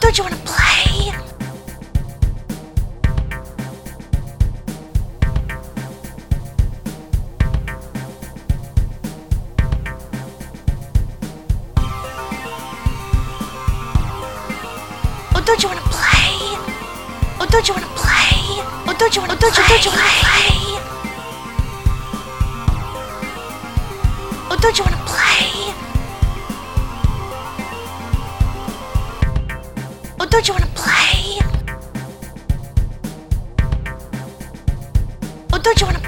don't you want to play? Oh, don't you want to play? Oh, don't you want to play? Oh, don't you want to oh, don't you don't you want to play? Oh, don't you want to don't you want to play? Oh, don't you want to?